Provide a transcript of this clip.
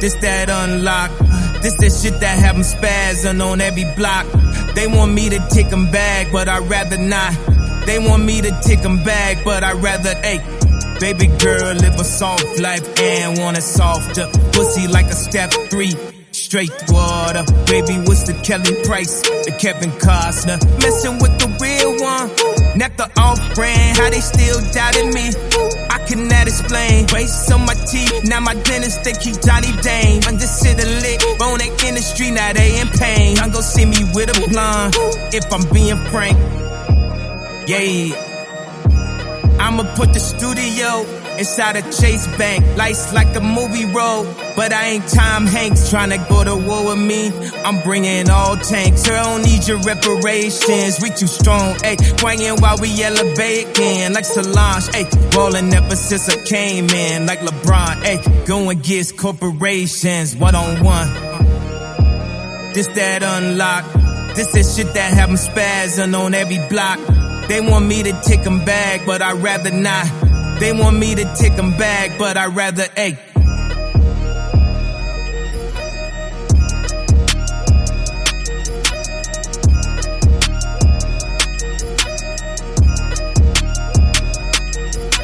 This that unlock. This that shit that have them spazzing on every block. They want me to take them back, but I'd rather not. They want me to take them back, but I'd rather, hey. Baby girl, live a soft life and want it softer. Pussy like a step three. Straight water, baby, what's the Kelly Price? The Kevin Costner, messing with the real one. Not the off brand, how they still doubted me. Explain. Brace on my teeth, now my dentist they keep Johnny Dang. I'm just sitting lick, bone in the street, now they in pain. I'm gon' see me with a blonde, if I'm being frank. Yeah. I'ma put the studio inside a Chase Bank. Lights like a movie roll, but I ain't Tom Hanks trying to go to war with me. I'm bringing all tanks. I don't need your reparations. We too strong, ayy. Swinging while we elevating like Solange, ayy. Rolling ever since I came in like LeBron, ayy. Going against corporations one on one. This that unlock. This that shit that have them spazzing on every block. They want me to take them back, but I'd rather not. They want me to take them back, but I'd rather, ayy.